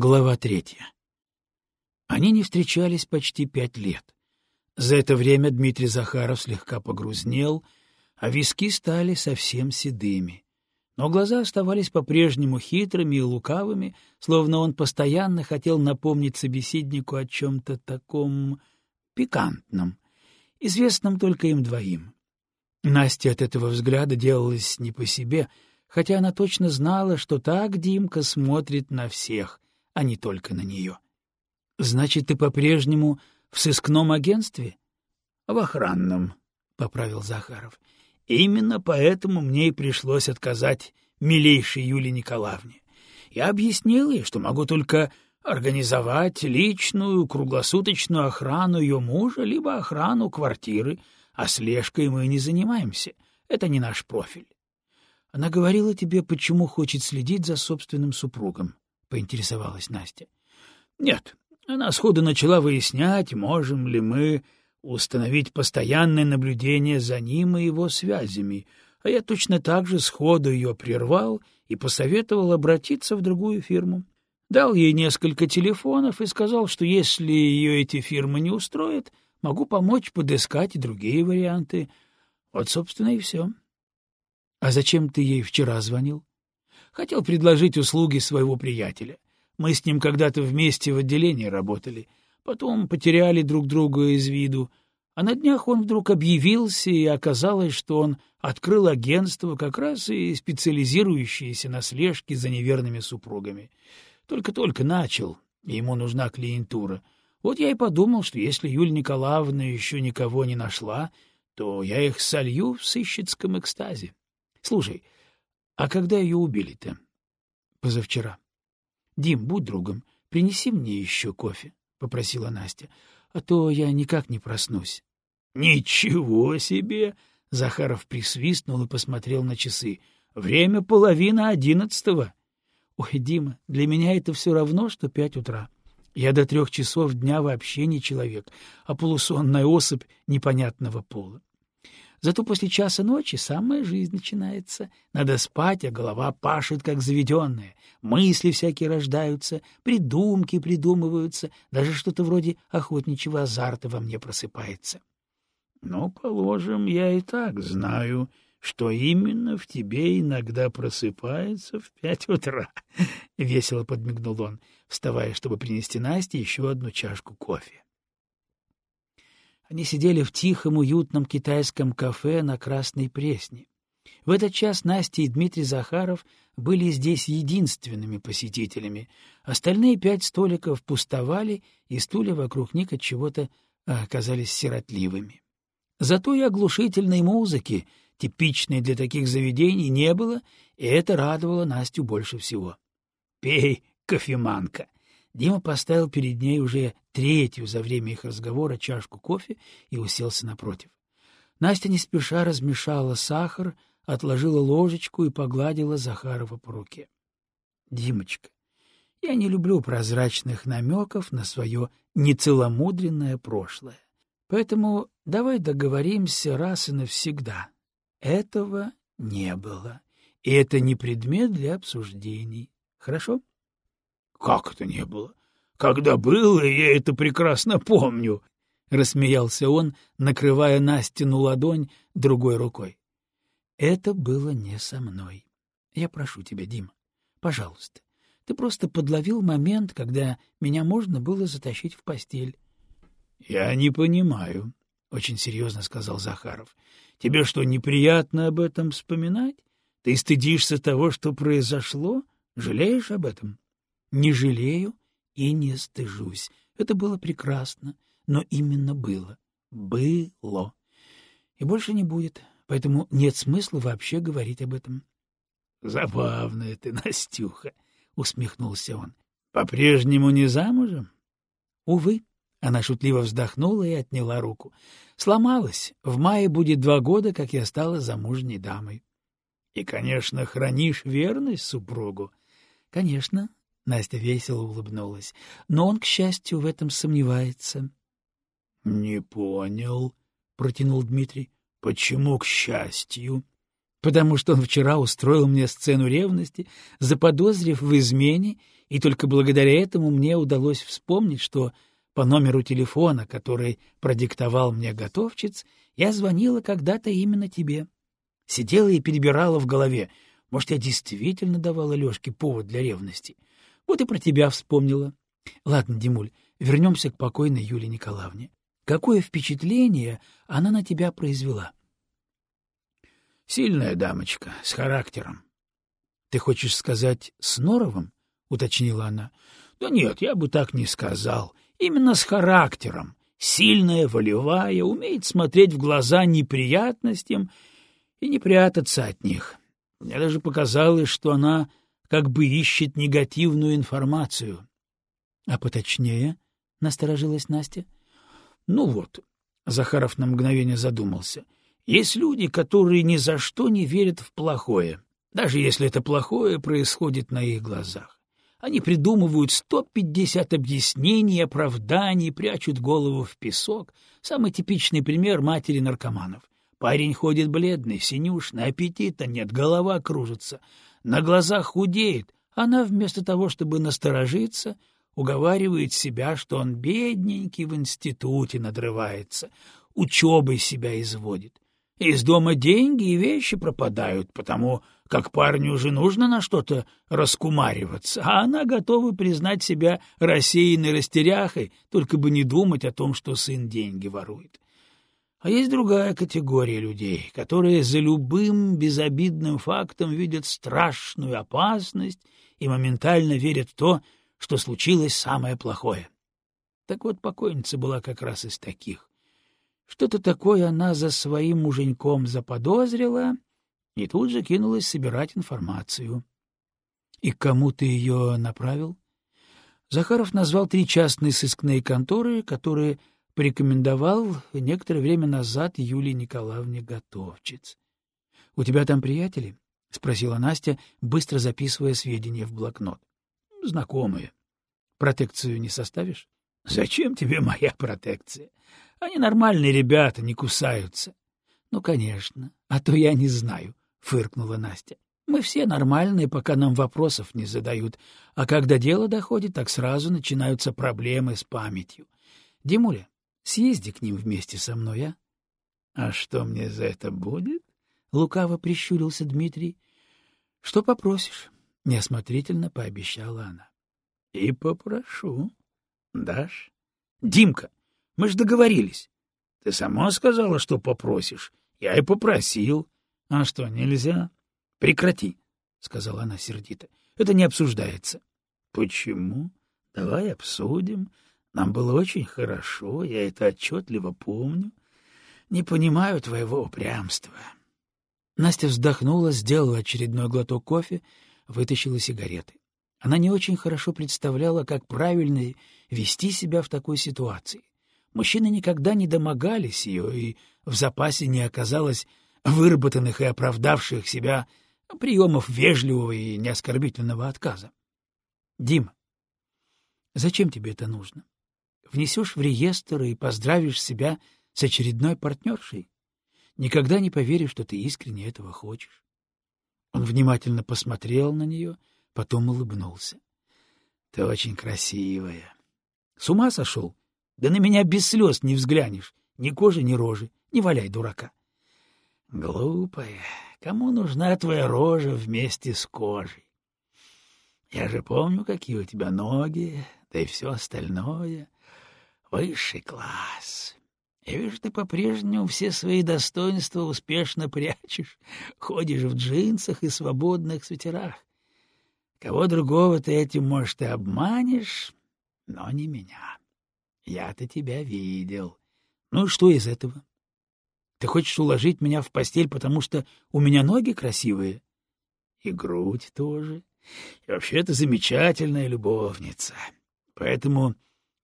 Глава третья. Они не встречались почти пять лет. За это время Дмитрий Захаров слегка погрузнел, а виски стали совсем седыми. Но глаза оставались по-прежнему хитрыми и лукавыми, словно он постоянно хотел напомнить собеседнику о чем-то таком пикантном, известном только им двоим. Настя от этого взгляда делалась не по себе, хотя она точно знала, что так Димка смотрит на всех — а не только на нее. — Значит, ты по-прежнему в сыскном агентстве? — В охранном, — поправил Захаров. — Именно поэтому мне и пришлось отказать милейшей Юлии Николаевне. Я объяснил ей, что могу только организовать личную круглосуточную охрану ее мужа, либо охрану квартиры, а слежкой мы не занимаемся. Это не наш профиль. Она говорила тебе, почему хочет следить за собственным супругом. — поинтересовалась Настя. — Нет, она сходу начала выяснять, можем ли мы установить постоянное наблюдение за ним и его связями, а я точно так же сходу ее прервал и посоветовал обратиться в другую фирму. Дал ей несколько телефонов и сказал, что если ее эти фирмы не устроят, могу помочь подыскать другие варианты. Вот, собственно, и все. — А зачем ты ей вчера звонил? Хотел предложить услуги своего приятеля. Мы с ним когда-то вместе в отделении работали, потом потеряли друг друга из виду, а на днях он вдруг объявился, и оказалось, что он открыл агентство, как раз и специализирующееся на слежке за неверными супругами. Только-только начал, и ему нужна клиентура. Вот я и подумал, что если Юлия Николаевна еще никого не нашла, то я их солью в сыщицком экстазе. Слушай, а когда ее убили-то? — Позавчера. — Дим, будь другом, принеси мне еще кофе, — попросила Настя, — а то я никак не проснусь. — Ничего себе! — Захаров присвистнул и посмотрел на часы. — Время половина одиннадцатого. — Ой, Дима, для меня это все равно, что пять утра. Я до трех часов дня вообще не человек, а полусонная особь непонятного пола. Зато после часа ночи самая жизнь начинается. Надо спать, а голова пашет, как заведенная. Мысли всякие рождаются, придумки придумываются, даже что-то вроде охотничьего азарта во мне просыпается. — Ну, положим, я и так знаю, что именно в тебе иногда просыпается в пять утра, — весело подмигнул он, вставая, чтобы принести Насте еще одну чашку кофе. Они сидели в тихом, уютном китайском кафе на Красной Пресне. В этот час Настя и Дмитрий Захаров были здесь единственными посетителями. Остальные пять столиков пустовали, и стулья вокруг них от чего-то а, оказались сиротливыми. Зато и оглушительной музыки, типичной для таких заведений, не было, и это радовало Настю больше всего. — Пей, кофеманка! Дима поставил перед ней уже третью за время их разговора чашку кофе и уселся напротив. Настя не спеша размешала сахар, отложила ложечку и погладила Захарова по руке. — Димочка, я не люблю прозрачных намеков на свое нецеломудренное прошлое. Поэтому давай договоримся раз и навсегда. Этого не было, и это не предмет для обсуждений. Хорошо? —— Как это не было? Когда было, я это прекрасно помню, — рассмеялся он, накрывая Настину ладонь другой рукой. — Это было не со мной. Я прошу тебя, Дима, пожалуйста. Ты просто подловил момент, когда меня можно было затащить в постель. — Я не понимаю, — очень серьезно сказал Захаров. — Тебе что, неприятно об этом вспоминать? Ты стыдишься того, что произошло? Жалеешь об этом? Не жалею и не стыжусь. Это было прекрасно, но именно было. Было. И больше не будет, поэтому нет смысла вообще говорить об этом. — Забавная ты, Настюха, — усмехнулся он. — По-прежнему не замужем? — Увы. Она шутливо вздохнула и отняла руку. Сломалась. В мае будет два года, как я стала замужней дамой. — И, конечно, хранишь верность супругу? — Конечно, Настя весело улыбнулась. Но он, к счастью, в этом сомневается. — Не понял, — протянул Дмитрий. — Почему к счастью? потому что он вчера устроил мне сцену ревности, заподозрив в измене, и только благодаря этому мне удалось вспомнить, что по номеру телефона, который продиктовал мне готовчиц, я звонила когда-то именно тебе. Сидела и перебирала в голове. Может, я действительно давала Лёшке повод для ревности. Вот и про тебя вспомнила. Ладно, Димуль, вернемся к покойной Юлии Николаевне. Какое впечатление она на тебя произвела? — Сильная дамочка, с характером. — Ты хочешь сказать, с Норовым? — уточнила она. — Да нет, я бы так не сказал. Именно с характером. Сильная, волевая, умеет смотреть в глаза неприятностям и не прятаться от них. Мне даже показалось, что она как бы ищет негативную информацию. — А поточнее? — насторожилась Настя. — Ну вот, — Захаров на мгновение задумался, — есть люди, которые ни за что не верят в плохое, даже если это плохое происходит на их глазах. Они придумывают сто пятьдесят объяснений, оправданий, прячут голову в песок. Самый типичный пример матери наркоманов. Парень ходит бледный, синюшный, аппетита нет, голова кружится, на глазах худеет. Она вместо того, чтобы насторожиться, уговаривает себя, что он бедненький в институте надрывается, учебой себя изводит. Из дома деньги и вещи пропадают, потому как парню уже нужно на что-то раскумариваться, а она готова признать себя рассеянной растеряхой, только бы не думать о том, что сын деньги ворует. А есть другая категория людей, которые за любым безобидным фактом видят страшную опасность и моментально верят в то, что случилось самое плохое. Так вот, покойница была как раз из таких. Что-то такое она за своим муженьком заподозрила и тут же кинулась собирать информацию. — И кому ты ее направил? Захаров назвал три частные сыскные конторы, которые порекомендовал некоторое время назад Юлии Николаевне Готовчиц. — У тебя там приятели? — спросила Настя, быстро записывая сведения в блокнот. — Знакомые. — Протекцию не составишь? — Зачем тебе моя протекция? Они нормальные ребята, не кусаются. — Ну, конечно, а то я не знаю, — фыркнула Настя. — Мы все нормальные, пока нам вопросов не задают, а когда дело доходит, так сразу начинаются проблемы с памятью. Димуля, съезди к ним вместе со мной, а? — А что мне за это будет? — лукаво прищурился Дмитрий. — Что попросишь? — неосмотрительно пообещала она. — И попрошу. Дашь? — Димка, мы ж договорились. Ты сама сказала, что попросишь. Я и попросил. — А что, нельзя? — Прекрати, — сказала она сердито. — Это не обсуждается. — Почему? Давай обсудим. Нам было очень хорошо, я это отчетливо помню. Не понимаю твоего упрямства. Настя вздохнула, сделала очередной глоток кофе, вытащила сигареты. Она не очень хорошо представляла, как правильно вести себя в такой ситуации. Мужчины никогда не домогались ее, и в запасе не оказалось выработанных и оправдавших себя приемов вежливого и неоскорбительного отказа. — Дим, зачем тебе это нужно? Внесешь в реестр и поздравишь себя с очередной партнершей? Никогда не поверишь, что ты искренне этого хочешь. Он внимательно посмотрел на нее, потом улыбнулся. — Ты очень красивая. — С ума сошел? Да на меня без слез не взглянешь. Ни кожи, ни рожи. Не валяй дурака. Глупая, кому нужна твоя рожа вместе с кожей? Я же помню, какие у тебя ноги, да и все остальное. Высший класс. Я вижу, ты по-прежнему все свои достоинства успешно прячешь, ходишь в джинсах и свободных свитерах. Кого другого ты этим, может, и обманешь, но не меня. Я-то тебя видел. Ну и что из этого? Ты хочешь уложить меня в постель, потому что у меня ноги красивые? И грудь тоже. И вообще ты замечательная любовница. Поэтому,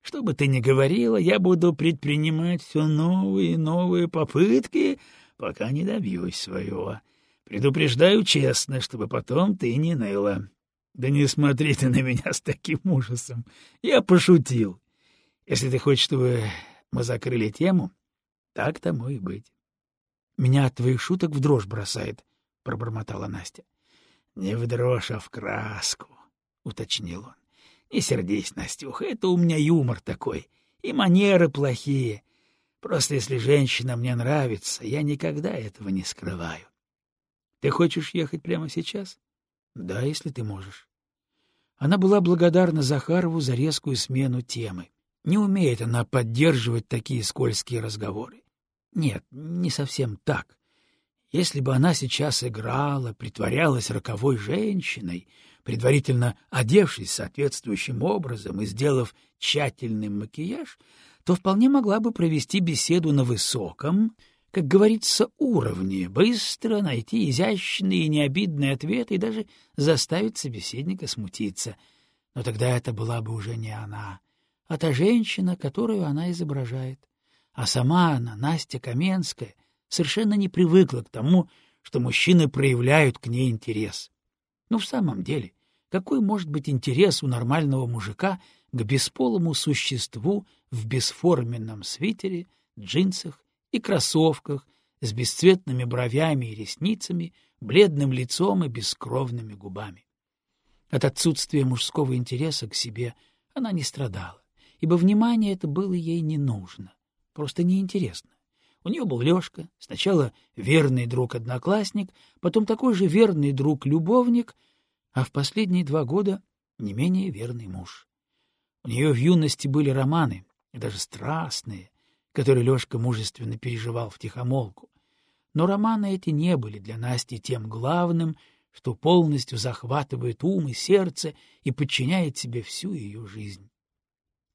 что бы ты ни говорила, я буду предпринимать все новые и новые попытки, пока не добьюсь своего. Предупреждаю честно, чтобы потом ты не ныла. Да не смотри ты на меня с таким ужасом. Я пошутил. Если ты хочешь, чтобы мы закрыли тему, так тому и быть. Меня от твоих шуток в дрожь бросает. — пробормотала Настя. — Не в дрожь, а в краску, — уточнил он. — Не сердись, Настюха, это у меня юмор такой, и манеры плохие. Просто если женщина мне нравится, я никогда этого не скрываю. Ты хочешь ехать прямо сейчас? — Да, если ты можешь. Она была благодарна Захарову за резкую смену темы. Не умеет она поддерживать такие скользкие разговоры. Нет, не совсем так. Если бы она сейчас играла, притворялась роковой женщиной, предварительно одевшись соответствующим образом и сделав тщательный макияж, то вполне могла бы провести беседу на высоком, как говорится, уровне, быстро найти изящные и необидные ответы и даже заставить собеседника смутиться. Но тогда это была бы уже не она, а та женщина, которую она изображает. А сама она, Настя Каменская, совершенно не привыкла к тому, что мужчины проявляют к ней интерес. Ну, в самом деле, какой может быть интерес у нормального мужика к бесполому существу в бесформенном свитере, джинсах и кроссовках с бесцветными бровями и ресницами, бледным лицом и бескровными губами. От отсутствия мужского интереса к себе она не страдала, ибо внимание это было ей не нужно, просто неинтересно. У нее был Лешка, сначала верный друг-одноклассник, потом такой же верный друг-любовник, а в последние два года не менее верный муж. У нее в юности были романы, даже страстные, который Лёшка мужественно переживал в тихомолку. Но романы эти не были для Насти тем главным, что полностью захватывает ум и сердце и подчиняет себе всю ее жизнь.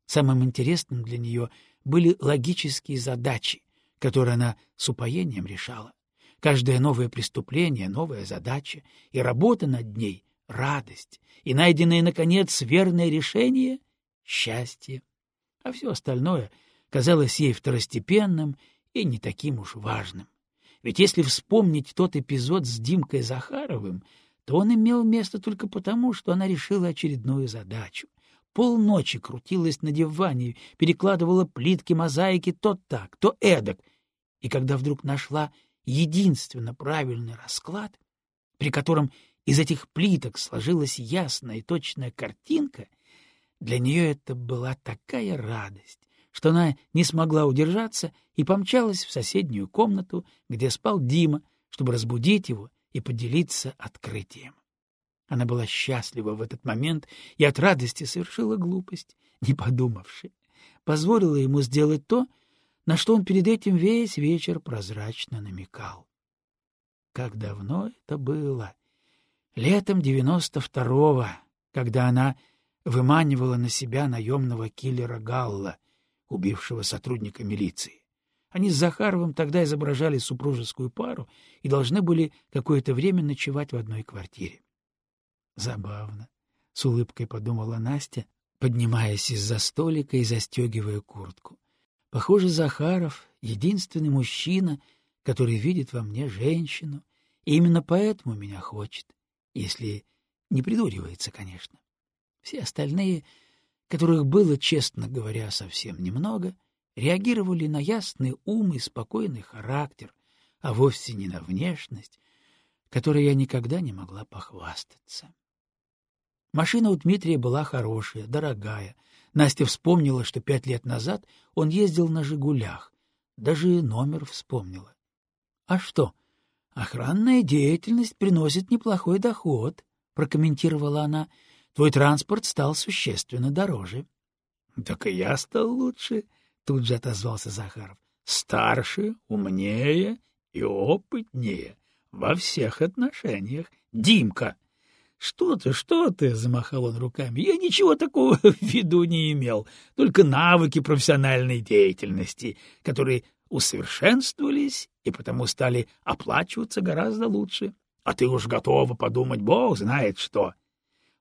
Самым интересным для нее были логические задачи, которые она с упоением решала. Каждое новое преступление — новая задача, и работа над ней — радость, и найденное, наконец, верное решение — счастье. А все остальное — казалось ей второстепенным и не таким уж важным. Ведь если вспомнить тот эпизод с Димкой Захаровым, то он имел место только потому, что она решила очередную задачу. Полночи крутилась на диване, перекладывала плитки мозаики то так, то эдак, и когда вдруг нашла единственно правильный расклад, при котором из этих плиток сложилась ясная и точная картинка, для нее это была такая радость, что она не смогла удержаться и помчалась в соседнюю комнату, где спал Дима, чтобы разбудить его и поделиться открытием. Она была счастлива в этот момент и от радости совершила глупость, не подумавши. Позволила ему сделать то, на что он перед этим весь вечер прозрачно намекал. Как давно это было! Летом девяносто второго, когда она выманивала на себя наемного киллера Галла — убившего сотрудника милиции. Они с Захаровым тогда изображали супружескую пару и должны были какое-то время ночевать в одной квартире. Забавно, — с улыбкой подумала Настя, поднимаясь из-за столика и застегивая куртку. Похоже, Захаров — единственный мужчина, который видит во мне женщину, и именно поэтому меня хочет, если не придуривается, конечно. Все остальные которых было, честно говоря, совсем немного, реагировали на ясный ум и спокойный характер, а вовсе не на внешность, которой я никогда не могла похвастаться. Машина у Дмитрия была хорошая, дорогая. Настя вспомнила, что пять лет назад он ездил на «Жигулях». Даже номер вспомнила. — А что, охранная деятельность приносит неплохой доход, — прокомментировала она. Твой транспорт стал существенно дороже. — Так и я стал лучше, — тут же отозвался Захаров. — Старше, умнее и опытнее во всех отношениях. Димка! — Что ты, что ты? — замахал он руками. — Я ничего такого в виду не имел, только навыки профессиональной деятельности, которые усовершенствовались и потому стали оплачиваться гораздо лучше. А ты уж готова подумать, бог знает что.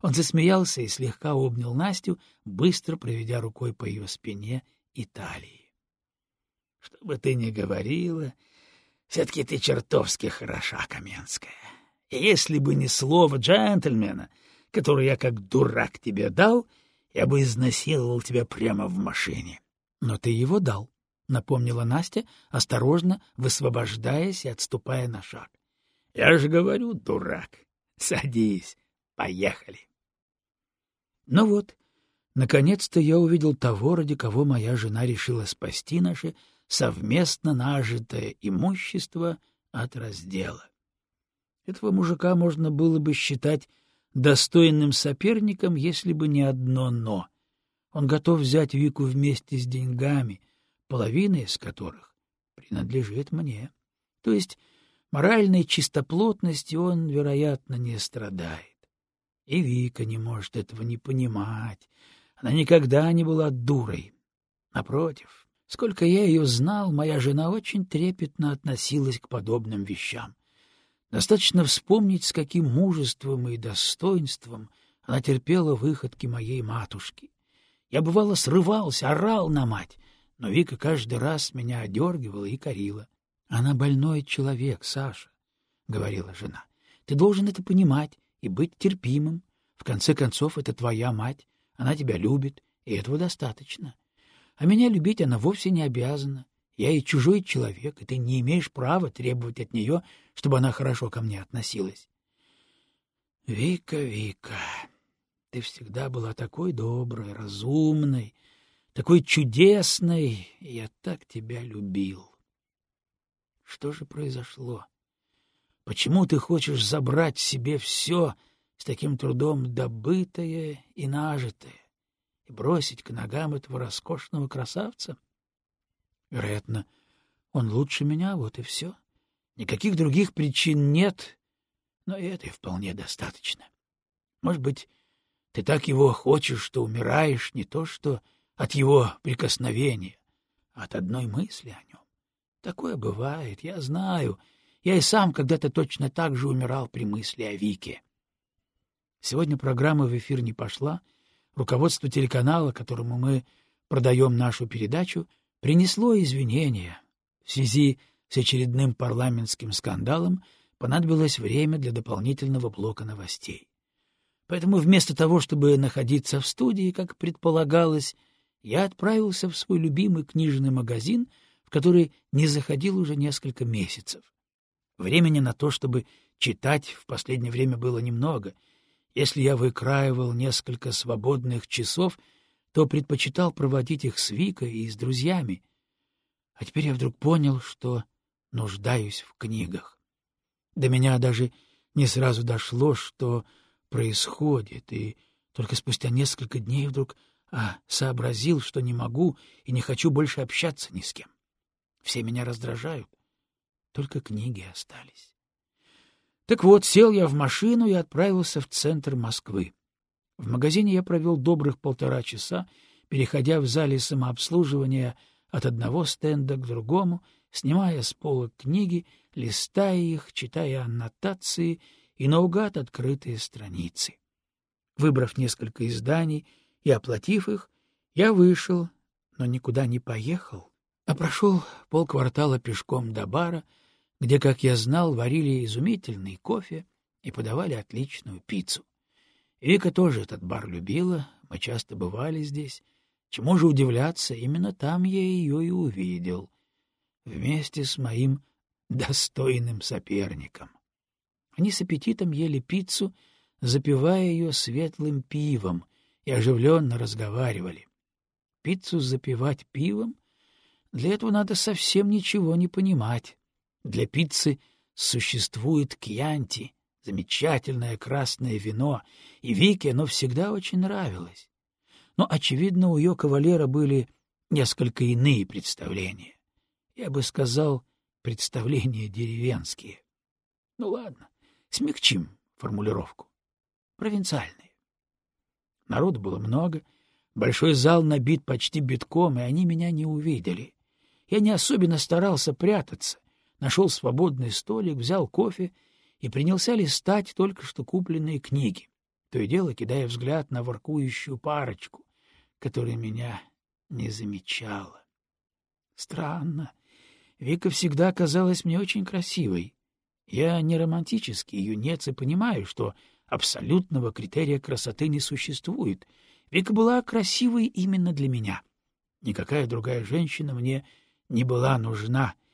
Он засмеялся и слегка обнял Настю, быстро проведя рукой по ее спине и талии. — Что бы ты ни говорила, все-таки ты чертовски хороша, Каменская. И если бы не слово джентльмена, которое я как дурак тебе дал, я бы изнасиловал тебя прямо в машине. — Но ты его дал, — напомнила Настя, осторожно высвобождаясь и отступая на шаг. — Я же говорю, дурак. Садись, поехали. Ну вот, наконец-то я увидел того, ради кого моя жена решила спасти наше совместно нажитое имущество от раздела. Этого мужика можно было бы считать достойным соперником, если бы не одно «но». Он готов взять Вику вместе с деньгами, половина из которых принадлежит мне. То есть моральной чистоплотности он, вероятно, не страдает. И Вика не может этого не понимать. Она никогда не была дурой. Напротив, сколько я ее знал, моя жена очень трепетно относилась к подобным вещам. Достаточно вспомнить, с каким мужеством и достоинством она терпела выходки моей матушки. Я, бывало, срывался, орал на мать, но Вика каждый раз меня одергивала и корила. — Она больной человек, Саша, — говорила жена. — Ты должен это понимать и быть терпимым. В конце концов, это твоя мать, она тебя любит, и этого достаточно. А меня любить она вовсе не обязана. Я и чужой человек, и ты не имеешь права требовать от нее, чтобы она хорошо ко мне относилась. Вика, Вика, ты всегда была такой доброй, разумной, такой чудесной, я так тебя любил. Что же произошло? Почему ты хочешь забрать себе все с таким трудом добытое и нажитое и бросить к ногам этого роскошного красавца? — Вероятно, он лучше меня, вот и все. Никаких других причин нет, но и этой вполне достаточно. Может быть, ты так его хочешь, что умираешь не то что от его прикосновения, от одной мысли о нем. Такое бывает, я знаю. Я и сам когда-то точно так же умирал при мысли о Вике. Сегодня программа в эфир не пошла. Руководство телеканала, которому мы продаем нашу передачу, принесло извинения. В связи с очередным парламентским скандалом понадобилось время для дополнительного блока новостей. Поэтому вместо того, чтобы находиться в студии, как предполагалось, я отправился в свой любимый книжный магазин, в который не заходил уже несколько месяцев. Времени на то, чтобы читать, в последнее время было немного. Если я выкраивал несколько свободных часов — то предпочитал проводить их с Викой и с друзьями. А теперь я вдруг понял, что нуждаюсь в книгах. До меня даже не сразу дошло, что происходит, и только спустя несколько дней вдруг а, сообразил, что не могу и не хочу больше общаться ни с кем. Все меня раздражают, только книги остались. Так вот, сел я в машину и отправился в центр Москвы. В магазине я провел добрых полтора часа, переходя в зале самообслуживания от одного стенда к другому, снимая с полок книги, листая их, читая аннотации и наугад открытые страницы. Выбрав несколько изданий и оплатив их, я вышел, но никуда не поехал, а прошел полквартала пешком до бара, где, как я знал, варили изумительный кофе и подавали отличную пиццу. Вика тоже этот бар любила, мы часто бывали здесь. Чему же удивляться, именно там я ее и увидел. Вместе с моим достойным соперником. Они с аппетитом ели пиццу, запивая ее светлым пивом, и оживленно разговаривали. Пиццу запивать пивом? Для этого надо совсем ничего не понимать. Для пиццы существует кьянти, замечательное красное вино, и Вике оно всегда очень нравилось. Но, очевидно, у ее кавалера были несколько иные представления. Я бы сказал, представления деревенские. Ну ладно, смягчим формулировку. Провинциальные. Народу было много, большой зал набит почти битком, и они меня не увидели. Я не особенно старался прятаться, нашел свободный столик, взял кофе — и принялся листать только что купленные книги, то и дело кидая взгляд на воркующую парочку, которая меня не замечала. Странно. Вика всегда казалась мне очень красивой. Я не романтический юнец и понимаю, что абсолютного критерия красоты не существует. Вика была красивой именно для меня. Никакая другая женщина мне не была нужна —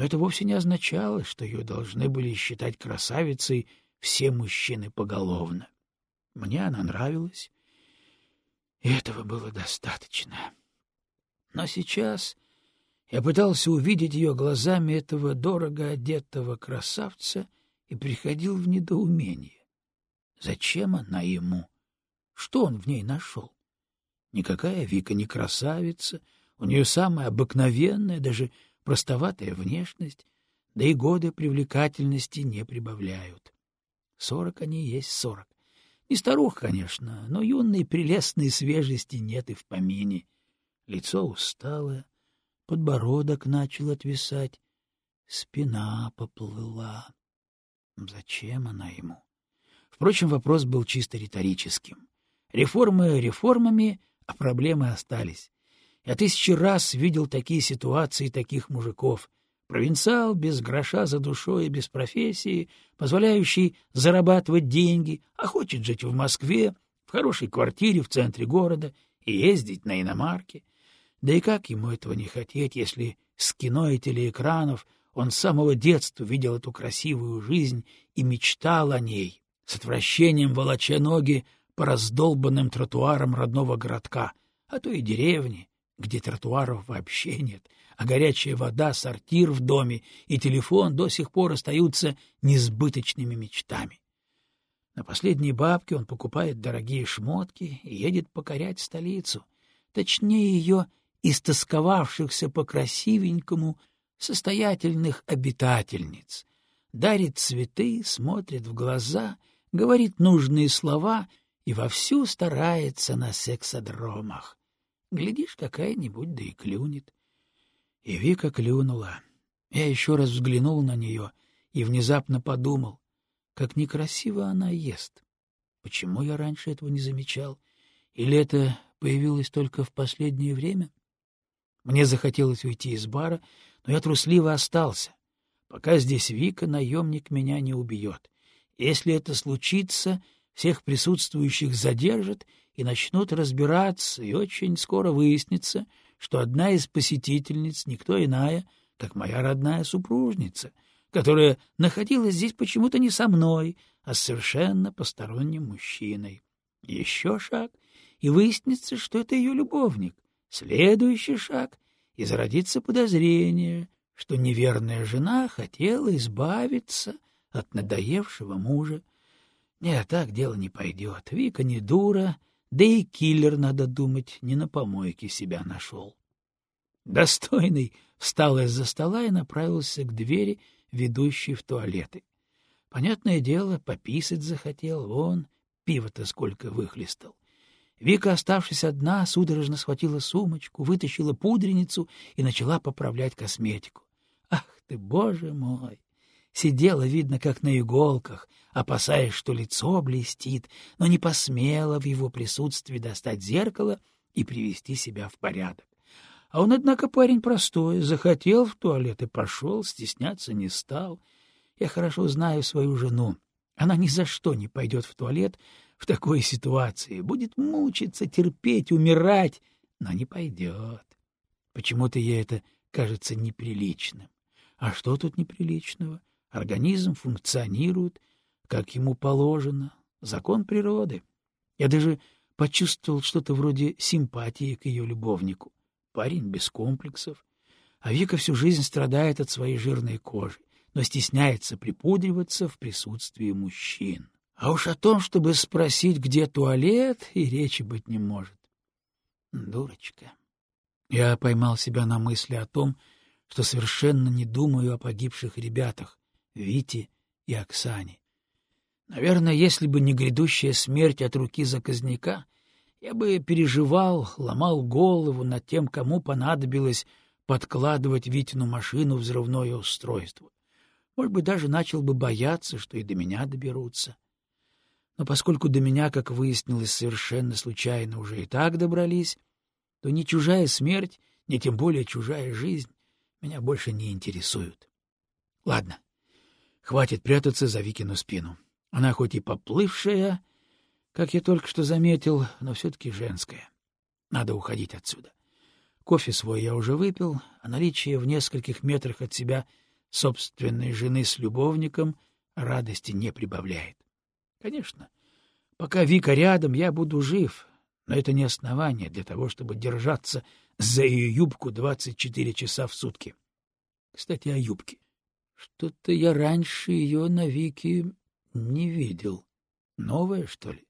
Но это вовсе не означало, что ее должны были считать красавицей все мужчины поголовно. Мне она нравилась, и этого было достаточно. Но сейчас я пытался увидеть ее глазами этого дорого одетого красавца и приходил в недоумение. Зачем она ему? Что он в ней нашел? Никакая Вика не красавица, у нее самая обыкновенная, даже простоватая внешность, да и годы привлекательности не прибавляют. Сорок они есть сорок. Не старух, конечно, но юной прелестной свежести нет и в помине. Лицо усталое, подбородок начал отвисать, спина поплыла. Зачем она ему? Впрочем, вопрос был чисто риторическим. Реформы реформами, а проблемы остались. Я тысячи раз видел такие ситуации таких мужиков. Провинциал без гроша за душой и без профессии, позволяющий зарабатывать деньги, а хочет жить в Москве, в хорошей квартире в центре города и ездить на иномарке. Да и как ему этого не хотеть, если с кино и телеэкранов он с самого детства видел эту красивую жизнь и мечтал о ней, с отвращением волоча ноги по раздолбанным тротуарам родного городка, а то и деревни, где тротуаров вообще нет, а горячая вода, сортир в доме и телефон до сих пор остаются несбыточными мечтами. На последней бабке он покупает дорогие шмотки и едет покорять столицу, точнее ее истосковавшихся по красивенькому состоятельных обитательниц, дарит цветы, смотрит в глаза, говорит нужные слова и вовсю старается на сексодромах. Глядишь, какая-нибудь да и клюнет. И Вика клюнула. Я еще раз взглянул на нее и внезапно подумал, как некрасиво она ест. Почему я раньше этого не замечал? Или это появилось только в последнее время? Мне захотелось уйти из бара, но я трусливо остался. Пока здесь Вика, наемник меня не убьет. Если это случится, всех присутствующих задержат и начнут разбираться, и очень скоро выяснится, что одна из посетительниц никто иная, как моя родная супружница, которая находилась здесь почему-то не со мной, а с совершенно посторонним мужчиной. Еще шаг, и выяснится, что это ее любовник. Следующий шаг — и зародится подозрение, что неверная жена хотела избавиться от надоевшего мужа. Нет, так дело не пойдет. Вика не дура, да и киллер, надо думать, не на помойке себя нашел. Достойный встал из-за стола и направился к двери, ведущей в туалеты. Понятное дело, пописать захотел, он пиво-то сколько выхлестал. Вика, оставшись одна, судорожно схватила сумочку, вытащила пудреницу и начала поправлять косметику. Ах ты, боже мой! Сидела, видно, как на иголках, опасаясь, что лицо блестит, но не посмела в его присутствии достать зеркало и привести себя в порядок. А он, однако, парень простой, захотел в туалет и пошел, стесняться не стал. Я хорошо знаю свою жену. Она ни за что не пойдет в туалет, в такой ситуации, будет мучиться, терпеть, умирать, но не пойдет. Почему-то ей это кажется неприличным. А что тут неприличного? Организм функционирует, как ему положено, закон природы. Я даже почувствовал что-то вроде симпатии к ее любовнику. Парень без комплексов. А Вика всю жизнь страдает от своей жирной кожи, но стесняется припудриваться в присутствии мужчин. А уж о том, чтобы спросить, где туалет, и речи быть не может. Дурочка. Я поймал себя на мысли о том, что совершенно не думаю о погибших ребятах, Вите и Оксане. Наверное, если бы не грядущая смерть от руки заказника, я бы переживал, ломал голову над тем, кому понадобилось подкладывать Витину машину взрывное устройство. Может быть, даже начал бы бояться, что и до меня доберутся. Но поскольку до меня, как выяснилось, совершенно случайно уже и так добрались, то ни чужая смерть, ни тем более чужая жизнь меня больше не интересуют. Ладно, хватит прятаться за Викину спину. Она хоть и поплывшая, как я только что заметил, но все-таки женская. Надо уходить отсюда. Кофе свой я уже выпил, а наличие в нескольких метрах от себя собственной жены с любовником радости не прибавляет. Конечно, пока Вика рядом, я буду жив, но это не основание для того, чтобы держаться за ее юбку 24 часа в сутки. Кстати, о юбке. Что-то я раньше ее на Вике не видел. Новая, что ли?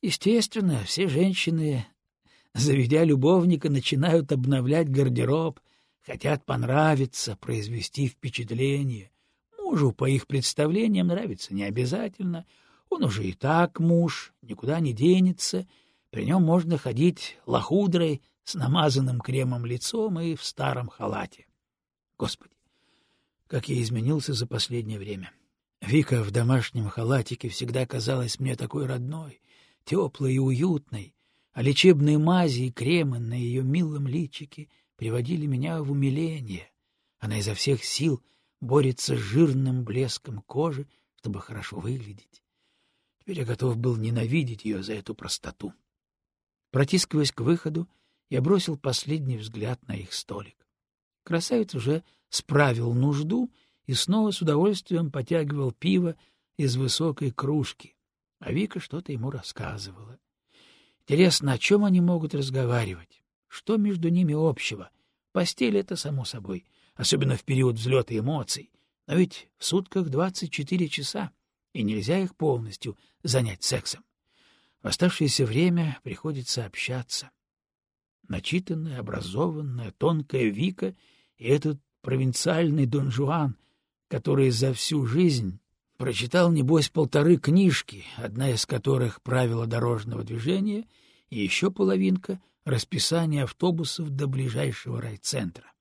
Естественно, все женщины, заведя любовника, начинают обновлять гардероб, хотят понравиться, произвести впечатление. Мужу, по их представлениям, нравится не обязательно. Он уже и так муж, никуда не денется. При нем можно ходить лохудрой, с намазанным кремом лицом и в старом халате. Господи, как я изменился за последнее время. Вика в домашнем халатике всегда казалась мне такой родной, теплой и уютной, а лечебные мази и кремы на ее милом личике приводили меня в умиление. Она изо всех сил борется с жирным блеском кожи, чтобы хорошо выглядеть. Теперь я готов был ненавидеть ее за эту простоту. Протискиваясь к выходу, я бросил последний взгляд на их столик. Красавец уже справил нужду и снова с удовольствием потягивал пиво из высокой кружки, а Вика что-то ему рассказывала. Интересно, о чем они могут разговаривать? Что между ними общего? Постель — это само собой, особенно в период взлета эмоций. Но ведь в сутках двадцать четыре часа, и нельзя их полностью занять сексом. В оставшееся время приходится общаться начитанная, образованная, тонкая Вика и этот провинциальный Дон Жуан, который за всю жизнь прочитал, небось, полторы книжки, одна из которых «Правила дорожного движения» и еще половинка «Расписание автобусов до ближайшего райцентра».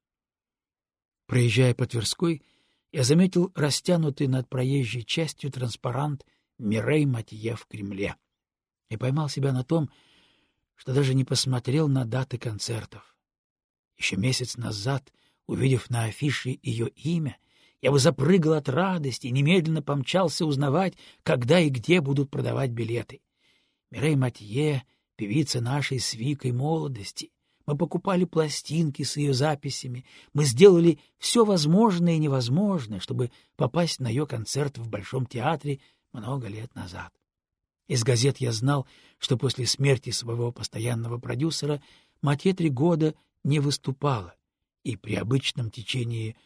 Проезжая по Тверской, я заметил растянутый над проезжей частью транспарант «Мирей Матье в Кремле» и поймал себя на том, что даже не посмотрел на даты концертов. Еще месяц назад, увидев на афише ее имя, я бы запрыгал от радости и немедленно помчался узнавать, когда и где будут продавать билеты. Мирей Матье, певица нашей с Викой молодости. Мы покупали пластинки с ее записями, мы сделали все возможное и невозможное, чтобы попасть на ее концерт в Большом театре много лет назад. Из газет я знал, что после смерти своего постоянного продюсера Матье три года не выступала, и при обычном течении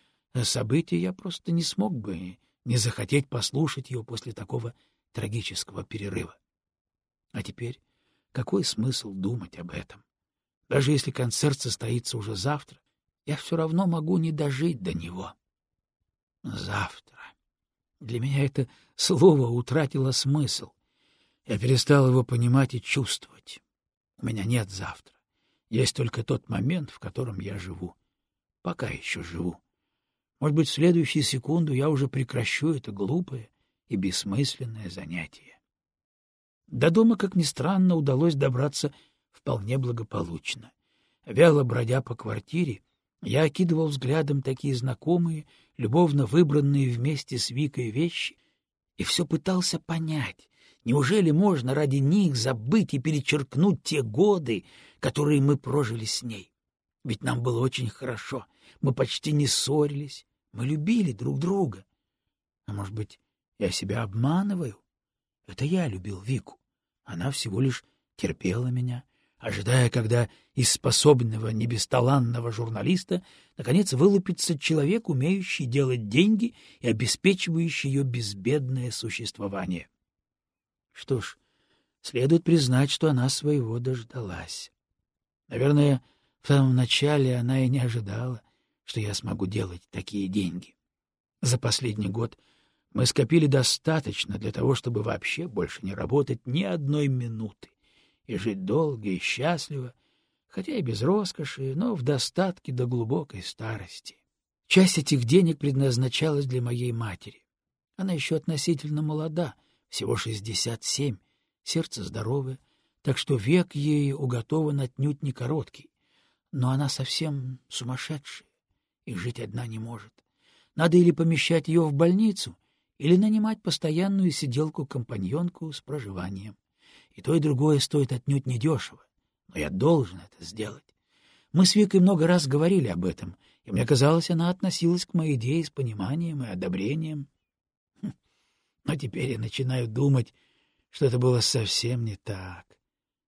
событий я просто не смог бы не захотеть послушать ее после такого трагического перерыва. А теперь какой смысл думать об этом? Даже если концерт состоится уже завтра, я все равно могу не дожить до него. Завтра. Для меня это слово утратило смысл. Я перестал его понимать и чувствовать. У меня нет завтра. Есть только тот момент, в котором я живу. Пока еще живу. Может быть, в следующую секунду я уже прекращу это глупое и бессмысленное занятие. До дома, как ни странно, удалось добраться вполне благополучно. Вяло бродя по квартире, я окидывал взглядом такие знакомые, любовно выбранные вместе с Викой вещи, и все пытался понять, Неужели можно ради них забыть и перечеркнуть те годы, которые мы прожили с ней? Ведь нам было очень хорошо, мы почти не ссорились, мы любили друг друга. А может быть, я себя обманываю? Это я любил Вику. Она всего лишь терпела меня, ожидая, когда из способного, небесталанного журналиста наконец вылупится человек, умеющий делать деньги и обеспечивающий ее безбедное существование. Что ж, следует признать, что она своего дождалась. Наверное, в самом начале она и не ожидала, что я смогу делать такие деньги. За последний год мы скопили достаточно для того, чтобы вообще больше не работать ни одной минуты и жить долго и счастливо, хотя и без роскоши, но в достатке до глубокой старости. Часть этих денег предназначалась для моей матери. Она еще относительно молода, всего шестьдесят семь, сердце здоровое, так что век ей уготован отнюдь не короткий. Но она совсем сумасшедшая и жить одна не может. Надо или помещать ее в больницу, или нанимать постоянную сиделку-компаньонку с проживанием. И то, и другое стоит отнюдь недешево, но я должен это сделать. Мы с Викой много раз говорили об этом, и мне казалось, она относилась к моей идее с пониманием и одобрением. Хм. Но теперь я начинаю думать, что это было совсем не так.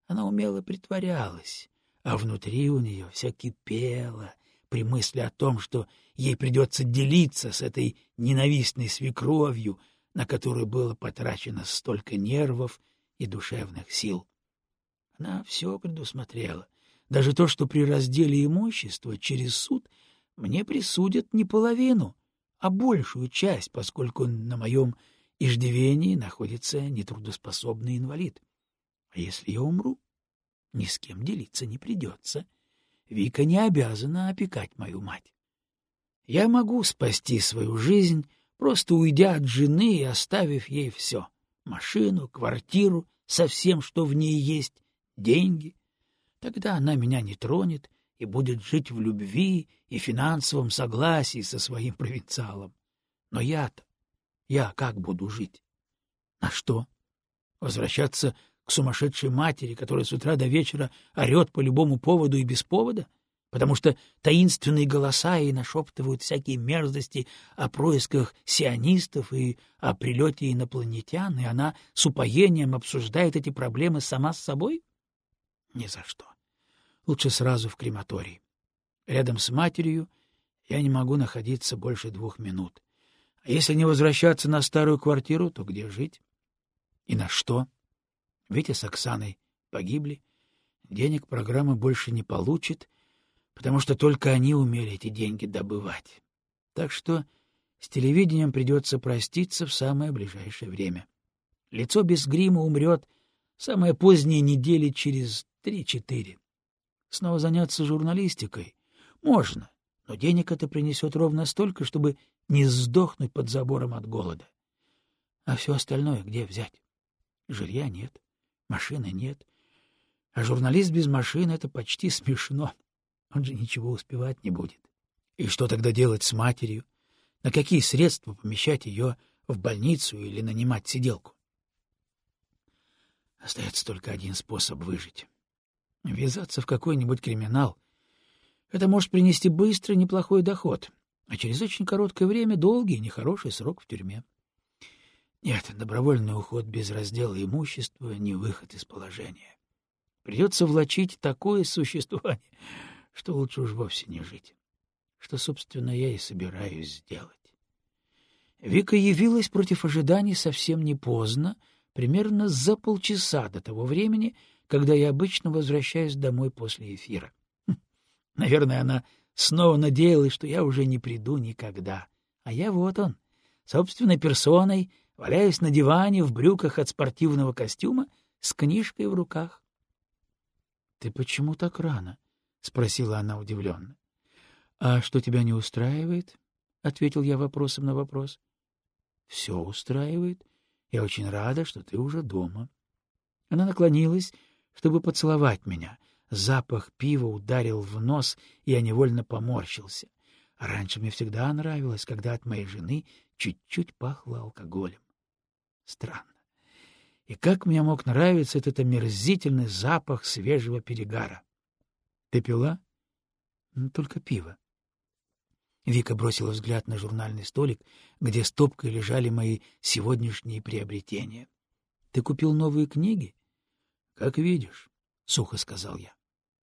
Она умело притворялась, а внутри у нее все кипело при мысли о том, что ей придется делиться с этой ненавистной свекровью, на которую было потрачено столько нервов и душевных сил. Она все предусмотрела, даже то, что при разделе имущества через суд мне присудят не половину, а большую часть, поскольку на моем иждивении находится нетрудоспособный инвалид. А если я умру, ни с кем делиться не придется. Вика не обязана опекать мою мать. Я могу спасти свою жизнь, просто уйдя от жены и оставив ей все — машину, квартиру, со всем, что в ней есть, деньги. Тогда она меня не тронет и будет жить в любви и финансовом согласии со своим провинциалом. Но я-то, я как буду жить? На что? Возвращаться к сумасшедшей матери, которая с утра до вечера орет по любому поводу и без повода? Потому что таинственные голоса ей нашептывают всякие мерзости о происках сионистов и о прилете инопланетян, и она с упоением обсуждает эти проблемы сама с собой? Ни за что. Лучше сразу в крематорий. Рядом с матерью я не могу находиться больше двух минут. А если не возвращаться на старую квартиру, то где жить? И на что? Витя с Оксаной погибли, денег программа больше не получит, потому что только они умели эти деньги добывать. Так что с телевидением придется проститься в самое ближайшее время. Лицо без грима умрет самое позднее недели через три-четыре. Снова заняться журналистикой? Можно, но денег это принесет ровно столько, чтобы не сдохнуть под забором от голода. А все остальное где взять? Жилья нет, машины нет. А журналист без машины — это почти смешно. Он же ничего успевать не будет. И что тогда делать с матерью? На какие средства помещать ее в больницу или нанимать сиделку? Остается только один способ выжить. Ввязаться в какой-нибудь криминал. Это может принести быстрый неплохой доход, а через очень короткое время долгий и нехороший срок в тюрьме. Нет, добровольный уход без раздела имущества — не выход из положения. Придется влачить такое существование, что лучше уж вовсе не жить. Что, собственно, я и собираюсь сделать. Вика явилась против ожиданий совсем не поздно, примерно за полчаса до того времени, когда я обычно возвращаюсь домой после эфира. Хм, наверное, она снова надеялась, что я уже не приду никогда. А я вот он, собственной персоной, валяюсь на диване в брюках от спортивного костюма с книжкой в руках. — Ты почему так рано? — спросила она удивленно. — А что тебя не устраивает? — ответил я вопросом на вопрос. — Все устраивает. Я очень рада, что ты уже дома. Она наклонилась, чтобы поцеловать меня. Запах пива ударил в нос, и я невольно поморщился. Раньше мне всегда нравилось, когда от моей жены чуть-чуть пахло алкоголем. Странно. И как мне мог нравиться этот омерзительный запах свежего перегара? Ты пила? Только пиво. Вика бросила взгляд на журнальный столик, где стопкой лежали мои сегодняшние приобретения. — Ты купил новые книги? — Как видишь, — сухо сказал я.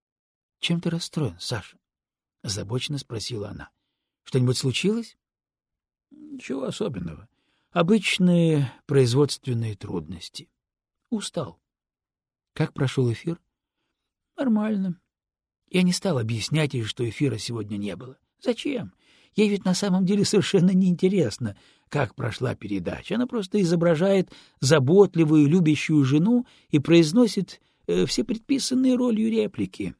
— Чем ты расстроен, Саша? — озабоченно спросила она. — Что-нибудь случилось? — Ничего особенного. Обычные производственные трудности. Устал. — Как прошел эфир? — Нормально. Я не стал объяснять ей, что эфира сегодня не было. Зачем? Ей ведь на самом деле совершенно неинтересно, как прошла передача. Она просто изображает заботливую, любящую жену и произносит э, все предписанные ролью реплики.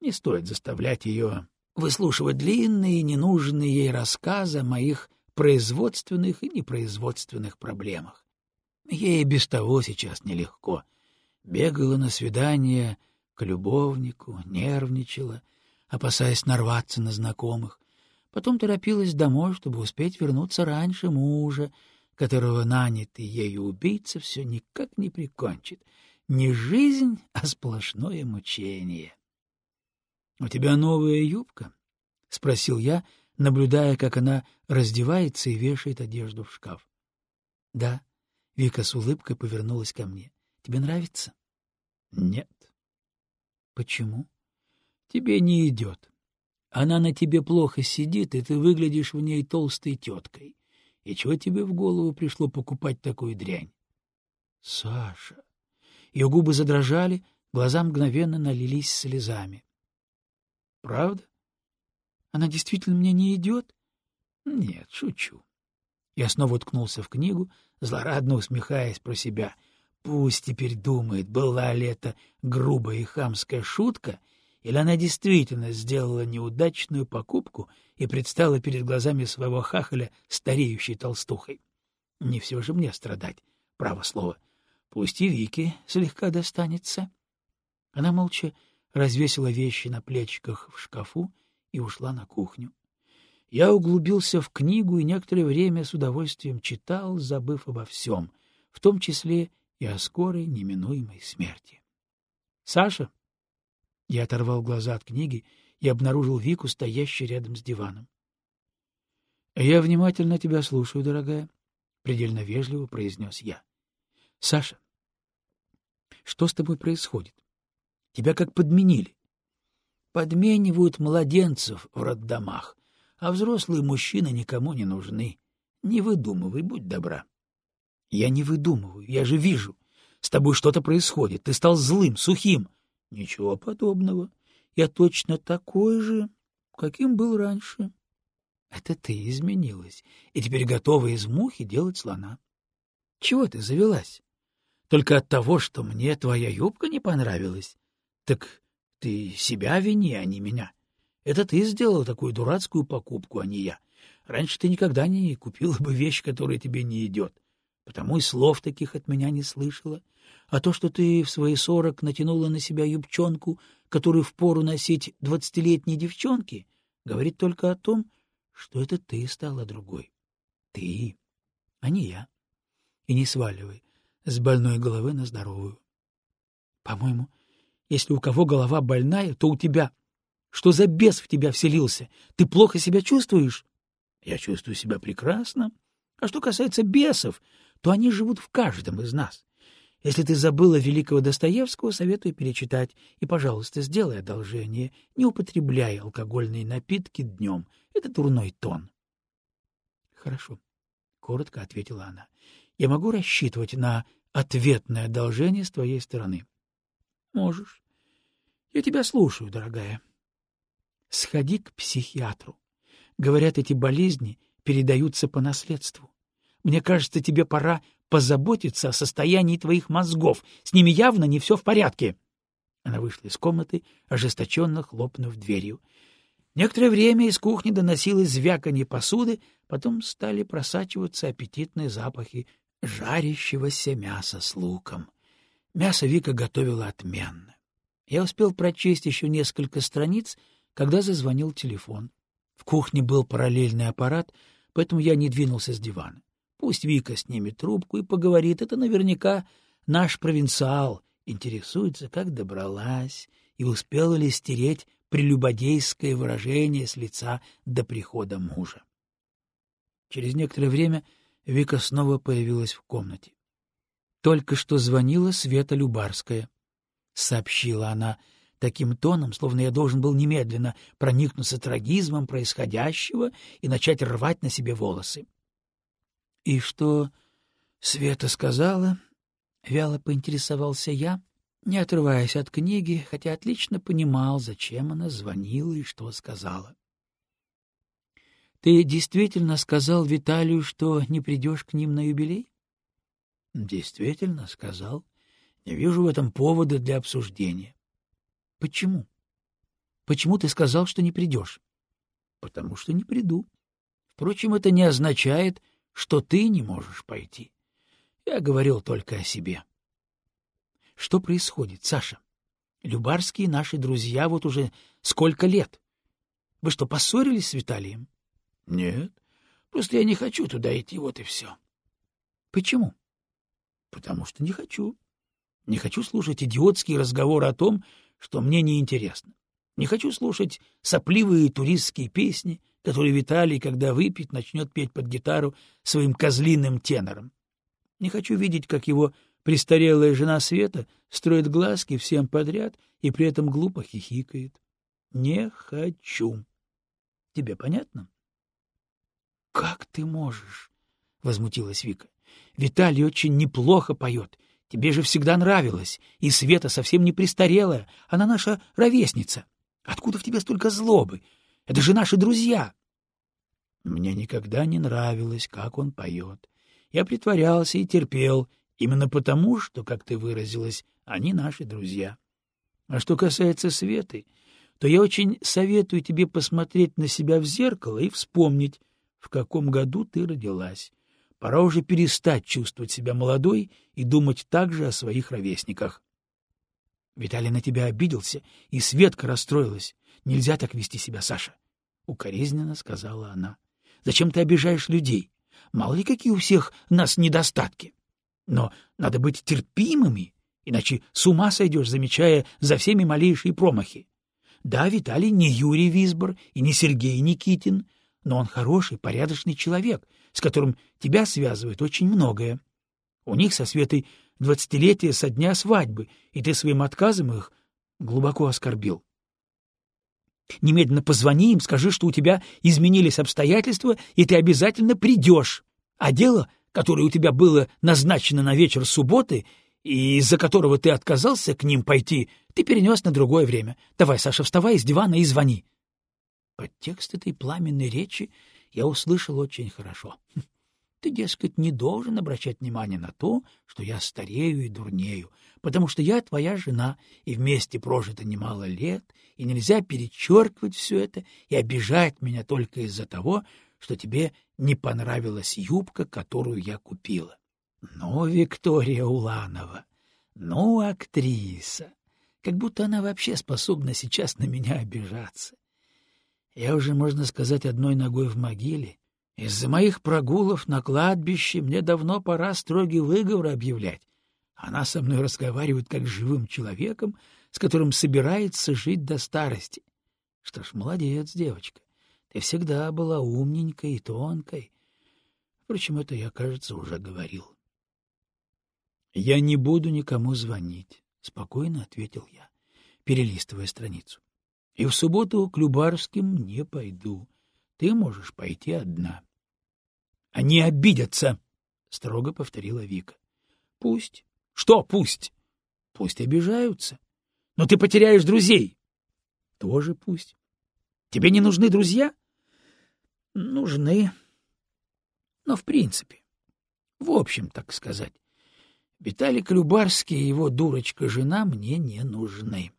Не стоит заставлять ее выслушивать длинные, ненужные ей рассказы о моих производственных и непроизводственных проблемах. Ей без того сейчас нелегко. Бегала на свидание к любовнику, нервничала, опасаясь нарваться на знакомых, Потом торопилась домой, чтобы успеть вернуться раньше мужа, которого нанятый ею убийца все никак не прикончит. Не жизнь, а сплошное мучение. — У тебя новая юбка? —— спросил я, наблюдая, как она раздевается и вешает одежду в шкаф. — Да. Вика с улыбкой повернулась ко мне. — Тебе нравится? — Нет. — Почему? — Тебе не идет. Она на тебе плохо сидит, и ты выглядишь в ней толстой теткой. И чего тебе в голову пришло покупать такую дрянь? — Саша! Ее губы задрожали, глаза мгновенно налились слезами. — Правда? Она действительно мне не идет? — Нет, шучу. Я снова уткнулся в книгу, злорадно усмехаясь про себя. Пусть теперь думает, была ли это грубая и хамская шутка — или она действительно сделала неудачную покупку и предстала перед глазами своего хахаля стареющей толстухой. Не все же мне страдать, право слово. Пусть и Вике слегка достанется. Она молча развесила вещи на плечиках в шкафу и ушла на кухню. Я углубился в книгу и некоторое время с удовольствием читал, забыв обо всем, в том числе и о скорой неминуемой смерти. — Саша, я оторвал глаза от книги и обнаружил Вику, стоящей рядом с диваном. — Я внимательно тебя слушаю, дорогая, — предельно вежливо произнес я. — Саша, что с тобой происходит? Тебя как подменили. Подменивают младенцев в роддомах, а взрослые мужчины никому не нужны. Не выдумывай, будь добра. Я не выдумываю, я же вижу. С тобой что-то происходит, ты стал злым, сухим. Ничего подобного. Я точно такой же, каким был раньше. Это ты изменилась, и теперь готова из мухи делать слона. Чего ты завелась? Только от того, что мне твоя юбка не понравилась? Так ты себя вини, а не меня. Это ты сделала такую дурацкую покупку, а не я. Раньше ты никогда не купила бы вещь, которая тебе не идет. Потому и слов таких от меня не слышала. А то, что ты в свои сорок натянула на себя юбчонку, которую впору носить двадцатилетней девчонке, говорит только о том, что это ты стала другой. Ты, а не я. И не сваливай с больной головы на здоровую. По-моему, если у кого голова больная, то у тебя. Что за бес в тебя вселился? Ты плохо себя чувствуешь? Я чувствую себя прекрасно. А что касается бесов, то они живут в каждом из нас. Если ты забыла великого Достоевского, советую перечитать. И, пожалуйста, сделай одолжение. Не употребляй алкогольные напитки днем. Это дурной тон. — Хорошо, — коротко ответила она. — Я могу рассчитывать на ответное одолжение с твоей стороны? — Можешь. Я тебя слушаю, дорогая. Сходи к психиатру. Говорят, эти болезни передаются по наследству. Мне кажется, тебе пора позаботиться о состоянии твоих мозгов. С ними явно не все в порядке. Она вышла из комнаты, ожесточенно хлопнув дверью. Некоторое время из кухни доносилось звяканье посуды, потом стали просачиваться аппетитные запахи жарящегося мяса с луком. Мясо Вика готовила отменно. Я успел прочесть еще несколько страниц, когда зазвонил телефон. В кухне был параллельный аппарат, поэтому я не двинулся с дивана. Пусть Вика снимет трубку и поговорит. Это наверняка наш провинциал. Интересуется, как добралась и успела ли стереть прелюбодейское выражение с лица до прихода мужа. Через некоторое время Вика снова появилась в комнате. Только что звонила Света Любарская. Сообщила она таким тоном, словно я должен был немедленно проникнуться трагизмом происходящего и начать рвать на себе волосы. И что Света сказала, вяло поинтересовался я, не отрываясь от книги, хотя отлично понимал, зачем она звонила и что сказала. — Ты действительно сказал Виталию, что не придешь к ним на юбилей? — Действительно сказал. Не вижу в этом повода для обсуждения. — Почему? Почему ты сказал, что не придешь? — Потому что не приду. Впрочем, это не означает, что ты не можешь пойти. Я говорил только о себе. Что происходит, Саша? Любарские наши друзья вот уже сколько лет. Вы что, поссорились с Виталием? Нет, просто я не хочу туда идти, вот и все. Почему? Потому что не хочу. Не хочу слушать идиотские разговоры о том, что мне неинтересно. Не хочу слушать сопливые туристские песни, которые Виталий, когда выпьет, начнет петь под гитару своим козлиным тенором. Не хочу видеть, как его престарелая жена Света строит глазки всем подряд и при этом глупо хихикает. Не хочу. Тебе понятно? — Как ты можешь? — возмутилась Вика. — Виталий очень неплохо поет. Тебе же всегда нравилось. И Света совсем не престарелая. Она наша ровесница. Откуда в тебе столько злобы? Это же наши друзья. Мне никогда не нравилось, как он поет. Я притворялся и терпел, именно потому, что, как ты выразилась, они наши друзья. А что касается Светы, то я очень советую тебе посмотреть на себя в зеркало и вспомнить, в каком году ты родилась. Пора уже перестать чувствовать себя молодой и думать также о своих ровесниках. Виталий на тебя обиделся, и Светка расстроилась. Нельзя так вести себя, Саша. — укоризненно сказала она. — Зачем ты обижаешь людей? Мало ли какие у всех нас недостатки. Но надо быть терпимыми, иначе с ума сойдешь, замечая за всеми малейшие промахи. Да, Виталий не Юрий Висбор и не Сергей Никитин, но он хороший, порядочный человек, с которым тебя связывает очень многое. У них со Светой двадцатилетие со дня свадьбы, и ты своим отказом их глубоко оскорбил. Немедленно позвони им, скажи, что у тебя изменились обстоятельства, и ты обязательно придешь. А дело, которое у тебя было назначено на вечер субботы, и из-за которого ты отказался к ним пойти, ты перенес на другое время. Давай, Саша, вставай из дивана и звони. Подтекст этой пламенной речи я услышал очень хорошо. Ты, дескать, не должен обращать внимание на то, что я старею и дурнею, потому что я твоя жена, и вместе прожито немало лет, и нельзя перечеркивать все это и обижать меня только из-за того, что тебе не понравилась юбка, которую я купила. Ну, Виктория Уланова, ну, актриса, как будто она вообще способна сейчас на меня обижаться. Я уже, можно сказать, одной ногой в могиле, из-за моих прогулов на кладбище мне давно пора строгий выговор объявлять. Она со мной разговаривает как с живым человеком, с которым собирается жить до старости. Что ж, молодец, девочка. Ты всегда была умненькой и тонкой. Впрочем, это я, кажется, уже говорил. — Я не буду никому звонить, — спокойно ответил я, перелистывая страницу. — И в субботу к Любарским не пойду ты можешь пойти одна. — Они обидятся, — строго повторила Вика. — Пусть. — Что пусть? — Пусть обижаются. — Но ты потеряешь друзей. — Тоже пусть. — Тебе не нужны друзья? — Нужны. Но в принципе. В общем, так сказать. Виталик Любарский и его дурочка-жена мне не нужны.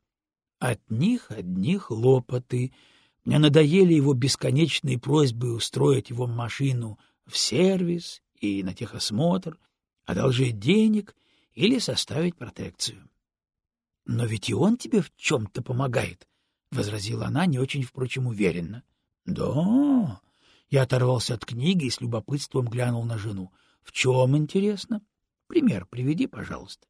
От них одни хлопоты — мне надоели его бесконечные просьбы устроить его машину в сервис и на техосмотр, одолжить денег или составить протекцию. — Но ведь и он тебе в чем-то помогает, — возразила она не очень, впрочем, уверенно. — Да. Я оторвался от книги и с любопытством глянул на жену. — В чем, интересно? Пример приведи, пожалуйста.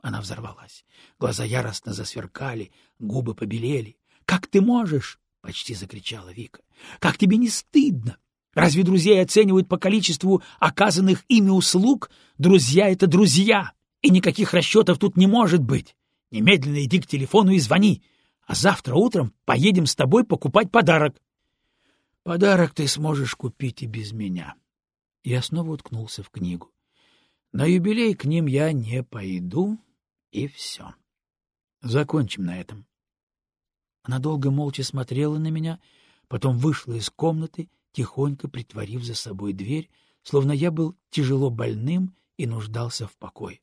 Она взорвалась. Глаза яростно засверкали, губы побелели. — Как ты можешь? — почти закричала Вика. — Как тебе не стыдно? Разве друзей оценивают по количеству оказанных ими услуг? Друзья — это друзья, и никаких расчетов тут не может быть. Немедленно иди к телефону и звони, а завтра утром поедем с тобой покупать подарок. — Подарок ты сможешь купить и без меня. Я снова уткнулся в книгу. На юбилей к ним я не пойду, и все. Закончим на этом. Она долго молча смотрела на меня, потом вышла из комнаты, тихонько притворив за собой дверь, словно я был тяжело больным и нуждался в покое.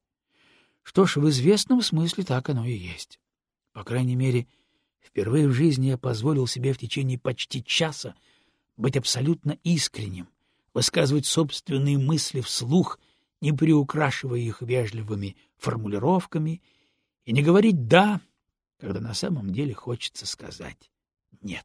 Что ж, в известном смысле так оно и есть. По крайней мере, впервые в жизни я позволил себе в течение почти часа быть абсолютно искренним, высказывать собственные мысли вслух, не приукрашивая их вежливыми формулировками, и не говорить «да», когда на самом деле хочется сказать «нет».